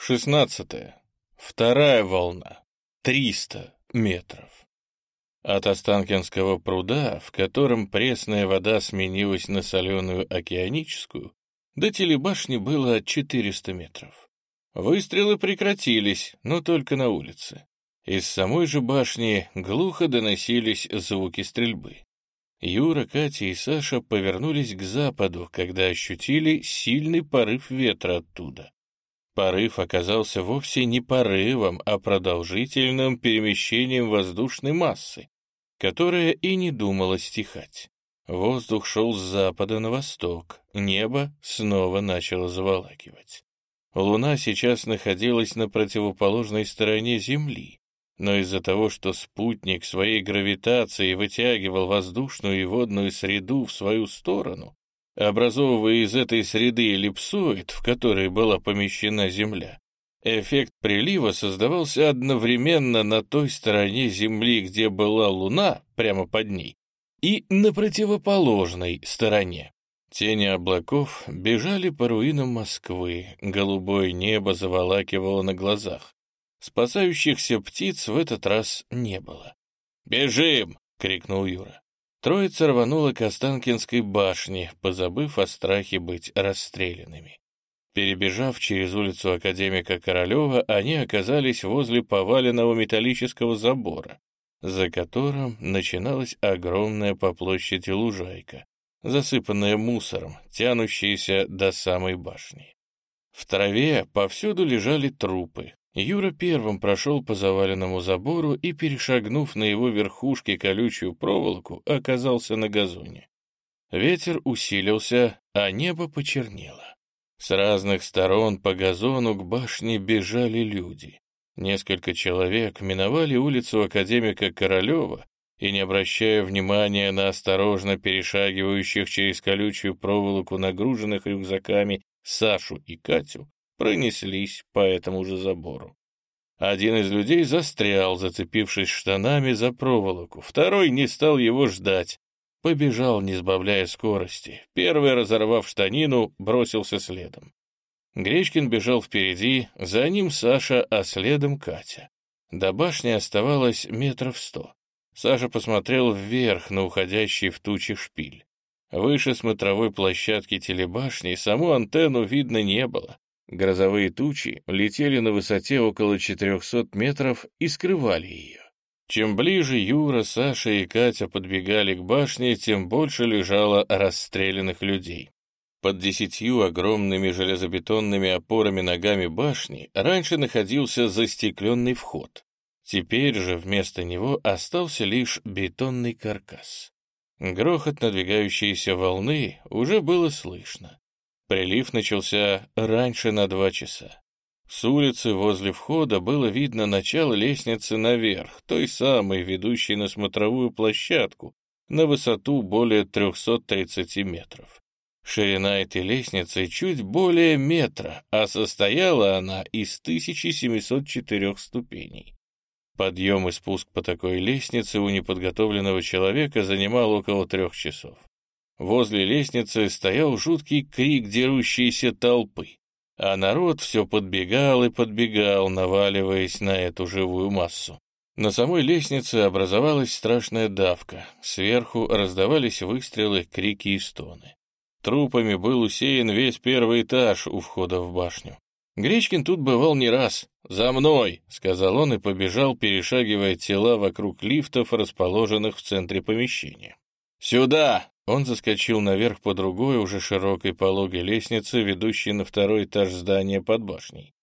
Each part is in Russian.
Шестнадцатое. Вторая волна. Триста метров. От Останкинского пруда, в котором пресная вода сменилась на соленую океаническую, до телебашни было 400 метров. Выстрелы прекратились, но только на улице. Из самой же башни глухо доносились звуки стрельбы. Юра, Катя и Саша повернулись к западу, когда ощутили сильный порыв ветра оттуда. Порыв оказался вовсе не порывом, а продолжительным перемещением воздушной массы, которая и не думала стихать. Воздух шел с запада на восток, небо снова начало заволакивать. Луна сейчас находилась на противоположной стороне Земли, но из-за того, что спутник своей гравитацией вытягивал воздушную и водную среду в свою сторону, образовывая из этой среды эллипсоид, в который была помещена Земля, Эффект прилива создавался одновременно на той стороне Земли, где была Луна, прямо под ней, и на противоположной стороне. Тени облаков бежали по руинам Москвы, голубое небо заволакивало на глазах. Спасающихся птиц в этот раз не было. «Бежим!» — крикнул Юра. Троица рванула к Останкинской башне, позабыв о страхе быть расстрелянными. Перебежав через улицу Академика Королева, они оказались возле поваленного металлического забора, за которым начиналась огромная по площади лужайка, засыпанная мусором, тянущаяся до самой башни. В траве повсюду лежали трупы. Юра первым прошел по заваленному забору и, перешагнув на его верхушке колючую проволоку, оказался на газоне. Ветер усилился, а небо почернело. С разных сторон по газону к башне бежали люди. Несколько человек миновали улицу академика Королева и, не обращая внимания на осторожно перешагивающих через колючую проволоку нагруженных рюкзаками Сашу и Катю, пронеслись по этому же забору. Один из людей застрял, зацепившись штанами за проволоку, второй не стал его ждать, Побежал, не сбавляя скорости. Первый, разорвав штанину, бросился следом. Гречкин бежал впереди, за ним Саша, а следом Катя. До башни оставалось метров сто. Саша посмотрел вверх на уходящий в тучи шпиль. Выше смотровой площадки телебашни саму антенну видно не было. Грозовые тучи летели на высоте около 400 метров и скрывали ее. Чем ближе Юра, Саша и Катя подбегали к башне, тем больше лежало расстрелянных людей. Под десятью огромными железобетонными опорами ногами башни раньше находился застекленный вход. Теперь же вместо него остался лишь бетонный каркас. Грохот надвигающейся волны уже было слышно. Прилив начался раньше на два часа. С улицы возле входа было видно начало лестницы наверх, той самой, ведущей на смотровую площадку, на высоту более 330 метров. Ширина этой лестницы чуть более метра, а состояла она из 1704 ступеней. Подъем и спуск по такой лестнице у неподготовленного человека занимал около трех часов. Возле лестницы стоял жуткий крик дерущейся толпы а народ все подбегал и подбегал, наваливаясь на эту живую массу. На самой лестнице образовалась страшная давка, сверху раздавались выстрелы, крики и стоны. Трупами был усеян весь первый этаж у входа в башню. Гречкин тут бывал не раз. «За мной!» — сказал он и побежал, перешагивая тела вокруг лифтов, расположенных в центре помещения. «Сюда!» Он заскочил наверх по другой, уже широкой пологой лестнице, ведущей на второй этаж здания под башней.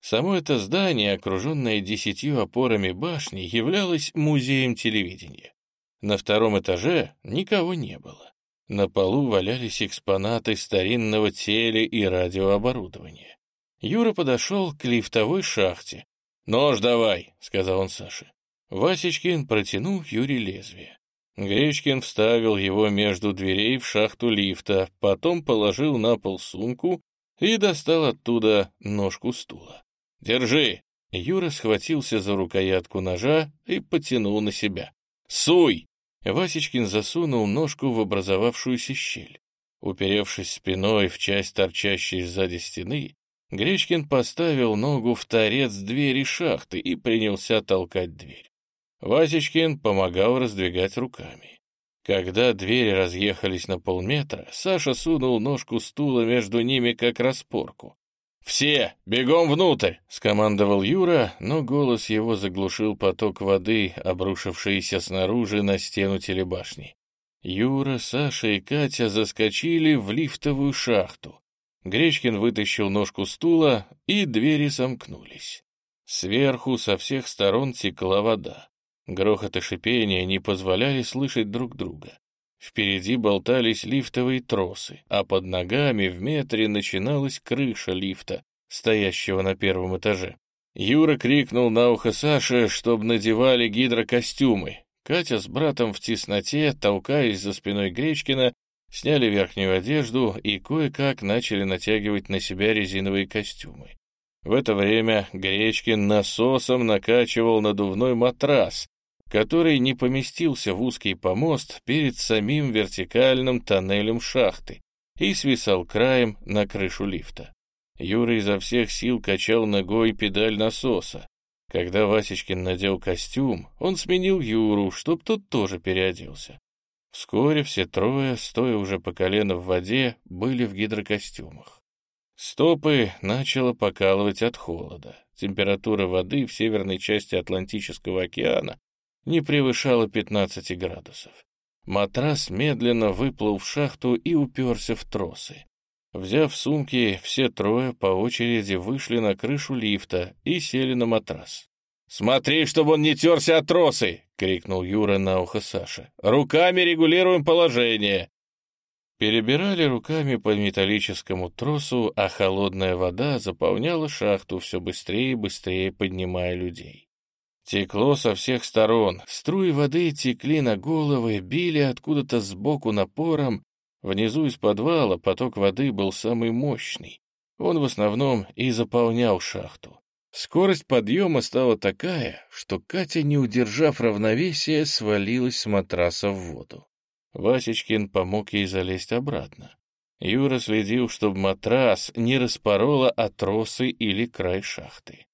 Само это здание, окруженное десятью опорами башни, являлось музеем телевидения. На втором этаже никого не было. На полу валялись экспонаты старинного теле- и радиооборудования. Юра подошел к лифтовой шахте. «Нож давай», — сказал он Саше. Васечкин протянул Юре лезвие. Гречкин вставил его между дверей в шахту лифта, потом положил на пол сумку и достал оттуда ножку стула. «Держи!» Юра схватился за рукоятку ножа и потянул на себя. «Суй!» Васечкин засунул ножку в образовавшуюся щель. Уперевшись спиной в часть торчащей сзади стены, Гречкин поставил ногу в торец двери шахты и принялся толкать дверь. Васечкин помогал раздвигать руками. Когда двери разъехались на полметра, Саша сунул ножку стула между ними как распорку. «Все, бегом внутрь!» — скомандовал Юра, но голос его заглушил поток воды, обрушившийся снаружи на стену телебашни. Юра, Саша и Катя заскочили в лифтовую шахту. Гречкин вытащил ножку стула, и двери сомкнулись. Сверху со всех сторон текла вода. Грохот и шипение не позволяли слышать друг друга. Впереди болтались лифтовые тросы, а под ногами в метре начиналась крыша лифта, стоящего на первом этаже. Юра крикнул на ухо Саше, чтобы надевали гидрокостюмы. Катя с братом в тесноте, толкаясь за спиной Гречкина, сняли верхнюю одежду и кое-как начали натягивать на себя резиновые костюмы. В это время Гречкин насосом накачивал надувной матрас, который не поместился в узкий помост перед самим вертикальным тоннелем шахты и свисал краем на крышу лифта. Юра изо всех сил качал ногой педаль насоса. Когда Васечкин надел костюм, он сменил Юру, чтоб тот тоже переоделся. Вскоре все трое, стоя уже по колено в воде, были в гидрокостюмах. Стопы начало покалывать от холода. Температура воды в северной части Атлантического океана не превышала 15 градусов. Матрас медленно выплыл в шахту и уперся в тросы. Взяв сумки, все трое по очереди вышли на крышу лифта и сели на матрас. «Смотри, чтобы он не терся от тросы!» — крикнул Юра на ухо Саше. «Руками регулируем положение!» Перебирали руками по металлическому тросу, а холодная вода заполняла шахту все быстрее и быстрее, поднимая людей. Текло со всех сторон, струи воды текли на головы, били откуда-то сбоку напором. Внизу из подвала поток воды был самый мощный. Он в основном и заполнял шахту. Скорость подъема стала такая, что Катя, не удержав равновесия, свалилась с матраса в воду. Васечкин помог ей залезть обратно. Юра следил, чтобы матрас не распорола от тросы или край шахты.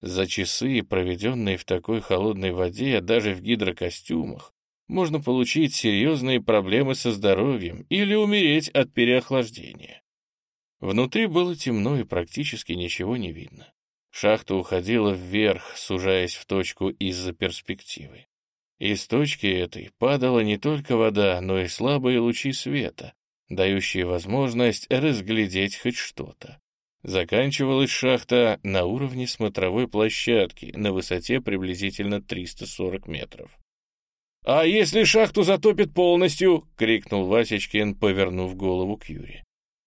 За часы, проведенные в такой холодной воде, даже в гидрокостюмах, можно получить серьезные проблемы со здоровьем или умереть от переохлаждения. Внутри было темно и практически ничего не видно. Шахта уходила вверх, сужаясь в точку из-за перспективы. Из точки этой падала не только вода, но и слабые лучи света, дающие возможность разглядеть хоть что-то. Заканчивалась шахта на уровне смотровой площадки на высоте приблизительно 340 метров. «А если шахту затопит полностью?» — крикнул Васечкин, повернув голову к Юре.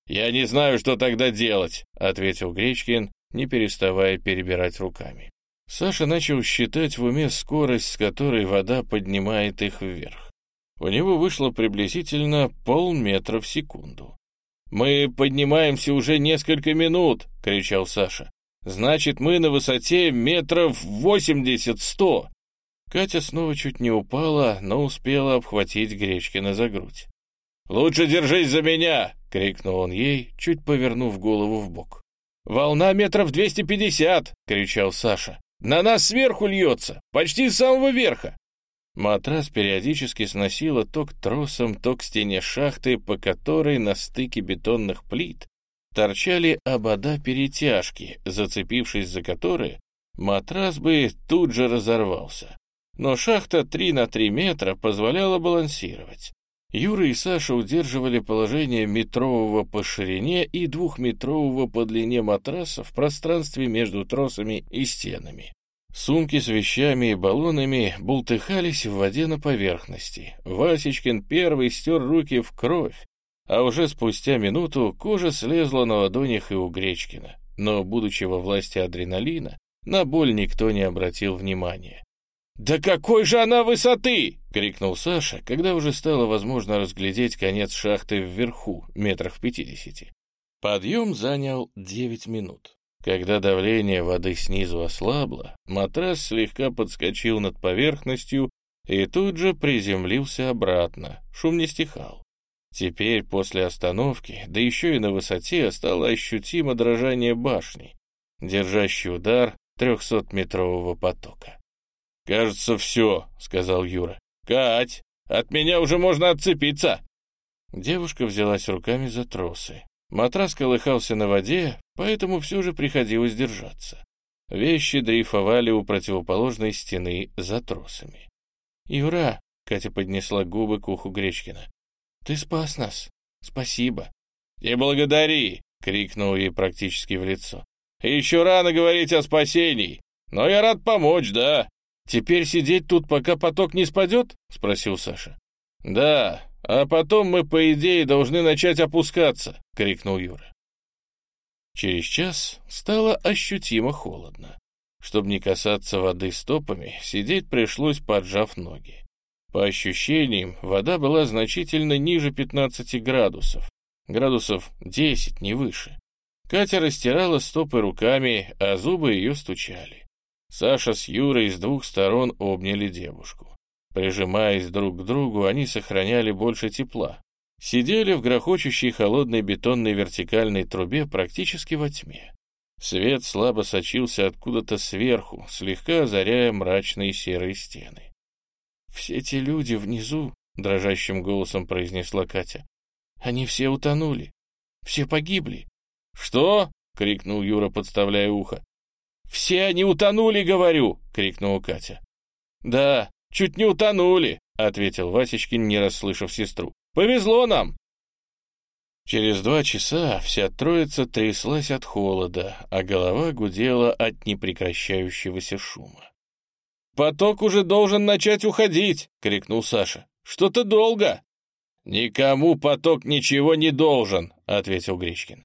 «Я не знаю, что тогда делать», — ответил Гречкин, не переставая перебирать руками. Саша начал считать в уме скорость, с которой вода поднимает их вверх. У него вышло приблизительно полметра в секунду. «Мы поднимаемся уже несколько минут!» — кричал Саша. «Значит, мы на высоте метров восемьдесят-сто!» Катя снова чуть не упала, но успела обхватить Гречкина за грудь. «Лучше держись за меня!» — крикнул он ей, чуть повернув голову в бок. «Волна метров двести пятьдесят!» — кричал Саша. «На нас сверху льется! Почти с самого верха!» Матрас периодически сносило то к тросам, то к стене шахты, по которой на стыке бетонных плит торчали обода перетяжки, зацепившись за которые, матрас бы тут же разорвался. Но шахта 3 на 3 метра позволяла балансировать. Юра и Саша удерживали положение метрового по ширине и двухметрового по длине матраса в пространстве между тросами и стенами. Сумки с вещами и баллонами бултыхались в воде на поверхности. Васечкин первый стер руки в кровь, а уже спустя минуту кожа слезла на ладонях и у Гречкина. Но, будучи во власти адреналина, на боль никто не обратил внимания. «Да какой же она высоты!» — крикнул Саша, когда уже стало возможно разглядеть конец шахты вверху, метрах в пятидесяти. Подъем занял девять минут. Когда давление воды снизу ослабло, матрас слегка подскочил над поверхностью и тут же приземлился обратно, шум не стихал. Теперь, после остановки, да еще и на высоте, стало ощутимо дрожание башни, держащий удар трехсотметрового потока. «Кажется, все», — сказал Юра. «Кать, от меня уже можно отцепиться!» Девушка взялась руками за тросы. Матрас колыхался на воде, поэтому все же приходилось держаться. Вещи дрейфовали у противоположной стены за тросами. «Юра!» — Катя поднесла губы к уху Гречкина. «Ты спас нас. Спасибо». «Не благодари!» — крикнул ей практически в лицо. «Еще рано говорить о спасении, но я рад помочь, да». «Теперь сидеть тут, пока поток не спадет?» — спросил Саша. «Да, а потом мы, по идее, должны начать опускаться», — крикнул Юра. Через час стало ощутимо холодно. Чтобы не касаться воды стопами, сидеть пришлось, поджав ноги. По ощущениям, вода была значительно ниже 15 градусов, градусов 10, не выше. Катя растирала стопы руками, а зубы ее стучали. Саша с Юрой с двух сторон обняли девушку. Прижимаясь друг к другу, они сохраняли больше тепла. Сидели в грохочущей холодной бетонной вертикальной трубе практически во тьме. Свет слабо сочился откуда-то сверху, слегка озаряя мрачные серые стены. «Все те люди внизу», — дрожащим голосом произнесла Катя, — «они все утонули, все погибли». «Что?» — крикнул Юра, подставляя ухо. «Все они утонули, говорю!» — крикнула Катя. «Да, чуть не утонули», — ответил Васечкин, не расслышав сестру. «Повезло нам!» Через два часа вся троица тряслась от холода, а голова гудела от непрекращающегося шума. «Поток уже должен начать уходить!» — крикнул Саша. «Что-то долго!» «Никому поток ничего не должен!» — ответил Гречкин.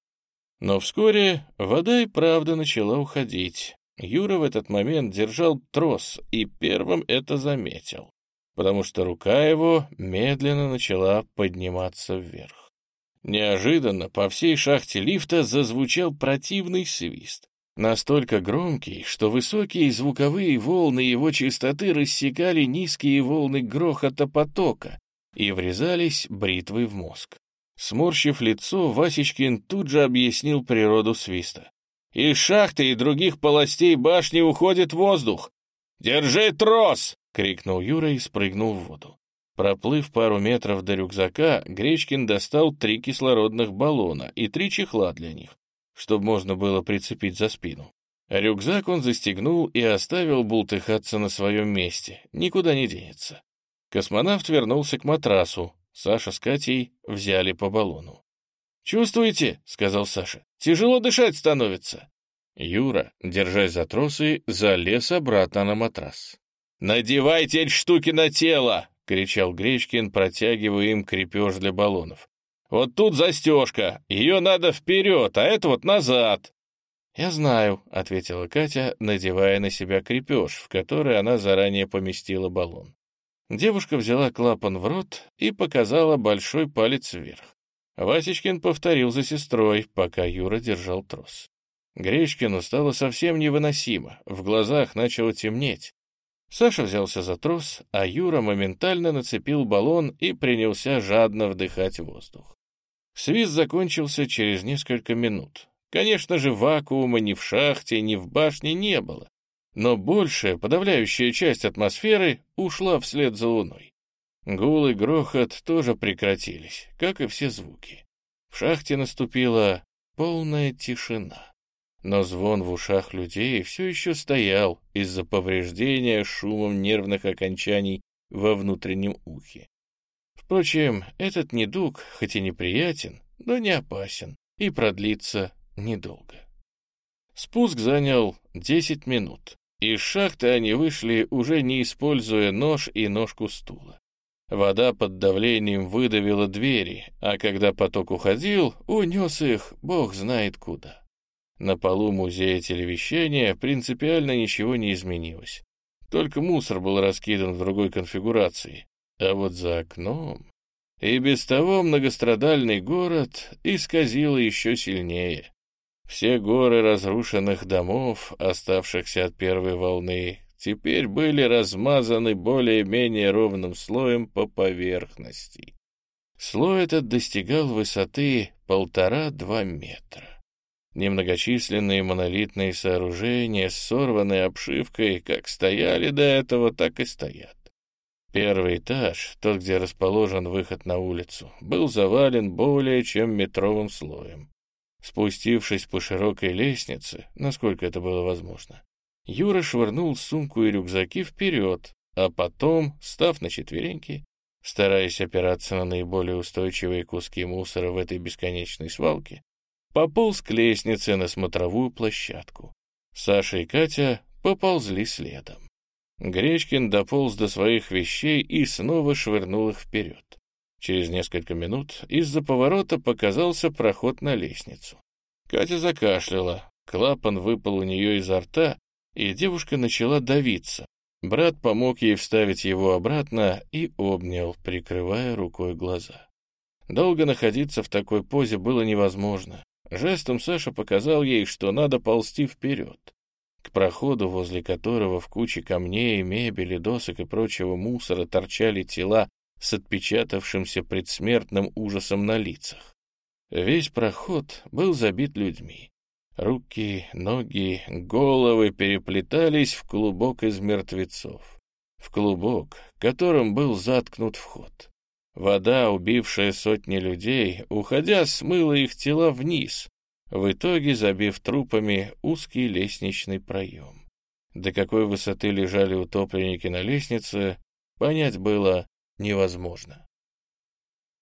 Но вскоре вода и правда начала уходить. Юра в этот момент держал трос и первым это заметил, потому что рука его медленно начала подниматься вверх. Неожиданно по всей шахте лифта зазвучал противный свист. Настолько громкий, что высокие звуковые волны его частоты рассекали низкие волны грохота потока и врезались бритвой в мозг. Сморщив лицо, Васечкин тут же объяснил природу свиста. «Из шахты и других полостей башни уходит воздух! Держи трос!» — крикнул Юра и спрыгнул в воду. Проплыв пару метров до рюкзака, Гречкин достал три кислородных баллона и три чехла для них, чтобы можно было прицепить за спину. Рюкзак он застегнул и оставил бултыхаться на своем месте, никуда не денется. Космонавт вернулся к матрасу, Саша с Катей взяли по баллону. «Чувствуете?» — сказал Саша. «Тяжело дышать становится». Юра, держась за тросы, залез обратно на матрас. «Надевайте эти штуки на тело!» — кричал Гречкин, протягивая им крепеж для баллонов. «Вот тут застежка, ее надо вперед, а это вот назад». «Я знаю», — ответила Катя, надевая на себя крепеж, в который она заранее поместила баллон. Девушка взяла клапан в рот и показала большой палец вверх. Васечкин повторил за сестрой, пока Юра держал трос. Гречкину стало совсем невыносимо, в глазах начало темнеть. Саша взялся за трос, а Юра моментально нацепил баллон и принялся жадно вдыхать воздух. Свист закончился через несколько минут. Конечно же, вакуума ни в шахте, ни в башне не было, но большая, подавляющая часть атмосферы ушла вслед за луной. Гул и грохот тоже прекратились, как и все звуки. В шахте наступила полная тишина но звон в ушах людей все еще стоял из-за повреждения шумом нервных окончаний во внутреннем ухе. Впрочем, этот недуг, хоть и неприятен, но не опасен и продлится недолго. Спуск занял 10 минут. Из шахты они вышли, уже не используя нож и ножку стула. Вода под давлением выдавила двери, а когда поток уходил, унес их бог знает куда. На полу музея телевещания принципиально ничего не изменилось. Только мусор был раскидан в другой конфигурации. А вот за окном... И без того многострадальный город исказило еще сильнее. Все горы разрушенных домов, оставшихся от первой волны, теперь были размазаны более-менее ровным слоем по поверхности. Слой этот достигал высоты полтора-два метра. Немногочисленные монолитные сооружения с сорванной обшивкой как стояли до этого, так и стоят. Первый этаж, тот, где расположен выход на улицу, был завален более чем метровым слоем. Спустившись по широкой лестнице, насколько это было возможно, Юра швырнул сумку и рюкзаки вперед, а потом, став на четвереньки, стараясь опираться на наиболее устойчивые куски мусора в этой бесконечной свалке, пополз к лестнице на смотровую площадку. Саша и Катя поползли следом. Гречкин дополз до своих вещей и снова швырнул их вперед. Через несколько минут из-за поворота показался проход на лестницу. Катя закашляла, клапан выпал у нее изо рта, и девушка начала давиться. Брат помог ей вставить его обратно и обнял, прикрывая рукой глаза. Долго находиться в такой позе было невозможно. Жестом Саша показал ей, что надо ползти вперед к проходу, возле которого в куче камней, мебели, досок и прочего мусора торчали тела с отпечатавшимся предсмертным ужасом на лицах. Весь проход был забит людьми. Руки, ноги, головы переплетались в клубок из мертвецов. В клубок, которым был заткнут вход. Вода, убившая сотни людей, уходя, смыла их тела вниз, в итоге забив трупами узкий лестничный проем. До какой высоты лежали утопленники на лестнице, понять было невозможно.